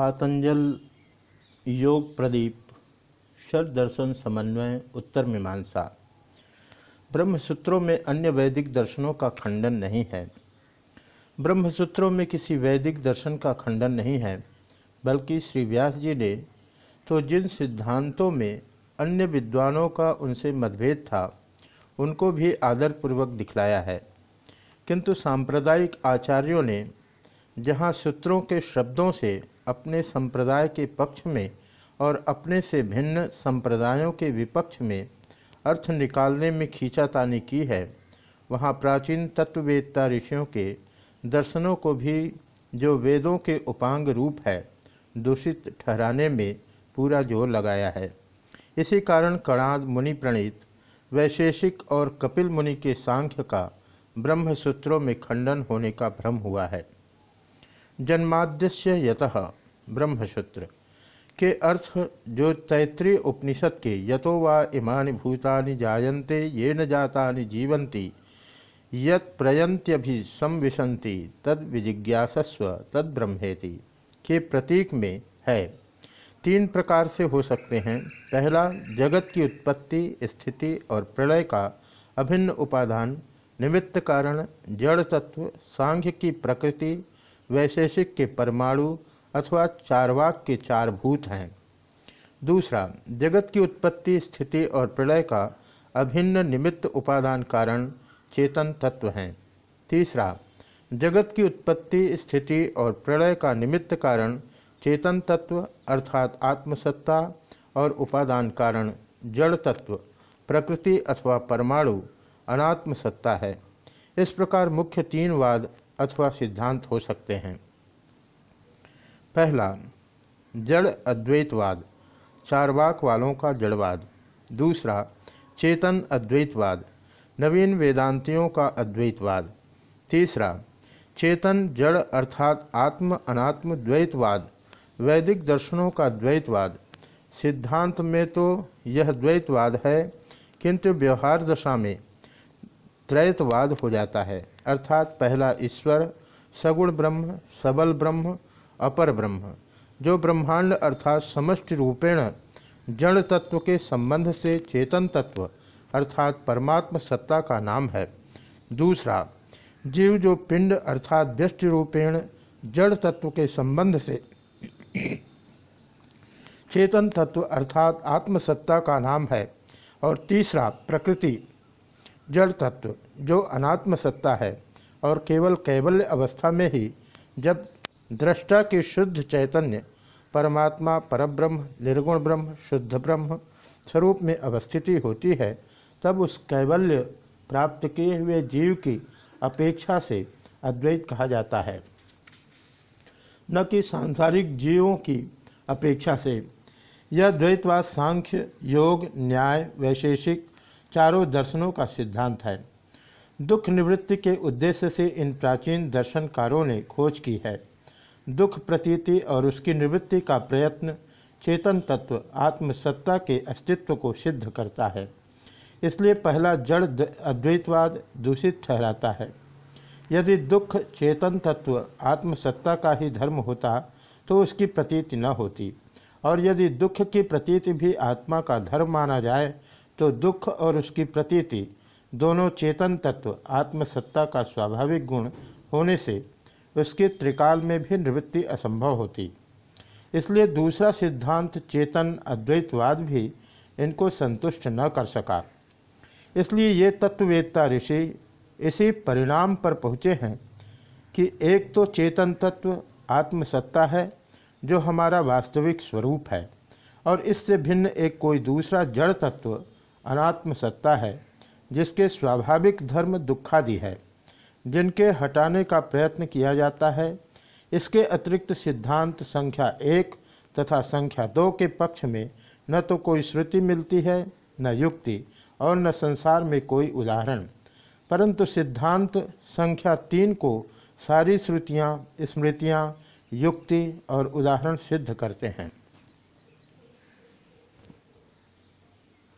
पातंजल योग प्रदीप, शर दर्शन समन्वय, उत्तर मीमांसा। ब्रह्मसूत्रों में अन्य वैदिक दर्शनों का खंडन नहीं है। ब्रह्मसूत्रों में किसी वैदिक दर्शन का खंडन नहीं है, बल्कि श्री व्यास जी ने तो जिन सिद्धांतों में अन्य विद्वानों का उनसे मतभेद था, उनको भी आदरपूर्वक दिखलाया है। किंतु सांप्रदायिक आचार्यों ने जहाँ सूत्रों के शब्दों से, अपने संप्रदाय के पक्ष में और अपने से भिन्न संप्रदायों के विपक्ष में अर्थ निकालने में खींचातानी की है, वहाँ प्राचीन तत्ववेदता ऋषियों के दर्शनों को भी जो वेदों के उपांग रूप है, दूषित ठहराने में पूरा ज़ोर लगाया है। इसी कारण कणाद मुनि प्रणीत, वैशेषिक और कपिल मुनि के सांख्य का ब्रह्मसूत्रों में खंडन होने का भ्रम हुआ है। जन्माद्यस्य यतः ब्रह्मसूत्र के अर्थ जो तैतृय उपनिषद के यतो वा इमानि भूतानि जायन्ते ये न जातानि जीवन्ति, यत प्रयंत्यभि संविशंति तद विजिज्ञासस्व, तद ब्रह्मेति। के प्रतीक में है। तीन प्रकार से हो सकते हैं। पहला, जगत की उत्पत्ति, स्थिति और प्रलय का अभिन्न उपादान, निमित्त कारण, जड़ तत्व, सांख्य की प्रकृति वैशेषिक के परमाणु अथवा चारवाक के चार भूत हैं। दूसरा, जगत की उत्पत्ति, स्थिति और प्रलय का अभिन्न निमित्त उपादान कारण चेतन तत्व हैं। तीसरा, जगत की उत्पत्ति, स्थिति और प्रलय का निमित्त कारण चेतन तत्व अर्थात आत्मसत्ता और उपादान कारण जड़ तत्व, प्रकृति अथवा परमाणु अनात्म सत्ता है। इस प्रकार मुख्य तीन वाद अथवा सिद्धांत हो सकते हैं। पहला, जड़ अद्वैतवाद, चारवाक वालों का जड़वाद। दूसरा, चेतन अद्वैतवाद, नवीन वेदांतियों का अद्वैतवाद। तीसरा, चेतन जड़ अर्थात आत्म अनात्म द्वैतवाद, वैदिक दर्शनों का द्वैतवाद। सिद्धांत में तो यह द्वैतवाद है, किंतु व्यवहार दशा में त्रैतवाद हो जाता है, अर्थात पहला ईश्वर, सगुण ब्रह्म, सबल ब्रह्म, अपर ब्रह्म। जो ब्रह्मांड अर्थात समष्टि रूपेण जड़ तत्व के संबंध से चेतन तत्व, अर्थात परमात्म सत्ता का नाम है। दूसरा, जीव जो पिंड अर्थात व्यष्टि रूपेण जड़ तत्व के संबंध से चेतन तत्व, अर्थात आत्मसत्ता का नाम है। और तीसरा, प्रकृति जड़ तत्व, जो अनात्म सत्ता है, और केवल कैवल्य अवस्था में ही, जब दृष्टा की शुद्ध चैतन्य, परमात्मा परब्रह्म, निर्गुण ब्रह्म, शुद्ध ब्रह्म स्वरूप में अवस्थिति होती है, तब उस कैवल्य प्राप्त किए हुए जीव की अपेक्षा से अद्वैत कहा जाता है। न कि सांसारिक जीवों की अपेक्षा से। यह द्वैतवाद सांख्य, योग, न्याय, वैशेषिक चारों दर्शनों का सिद्धांत है। दुख निवृत्ति के उद्देश्य से इन प्राचीन दर्शनकारों ने खोज की है। दुख प्रतीति और उसकी निवृत्ति का प्रयत्न चेतन तत्व, आत्मसत्ता के अस्तित्व को सिद्ध करता है। इसलिए पहला जड़ अद्वैतवाद दूषित ठहराता है। यदि दुख चेतन तत्व, आत्मसत्ता का ही धर्म होता तो उसकी प्रतीति न होती। और यदि दुख की प्रतीति भी आत्मा का धर्म माना जाए तो दुख और उसकी प्रतीति, दोनों चेतन तत्व, आत्मसत्ता का स्वाभाविक गुण होने से उसके त्रिकाल में भी निवृत्ति असंभव होती। इसलिए दूसरा सिद्धांत चेतन अद्वैतवाद भी इनको संतुष्ट न कर सका। इसलिए ये तत्ववेत्ता ऋषि इसी परिणाम पर पहुँचे हैं कि एक तो चेतन तत्व आत्मसत्ता है, जो हमारा वास्तविक स्वरूप है, और इससे भिन्न एक कोई दूसरा जड़ तत्व अनात्म सत्ता है, जिसके स्वाभाविक धर्म दुखादि है, जिनके हटाने का प्रयत्न किया जाता है। इसके अतिरिक्त सिद्धांत संख्या एक तथा संख्या दो के पक्ष में न तो कोई श्रुति मिलती है, न युक्ति और न संसार में कोई उदाहरण। परंतु सिद्धांत संख्या तीन को सारी श्रुतियाँ, स्मृतियाँ, युक्ति और उदाहरण सिद्ध करते हैं।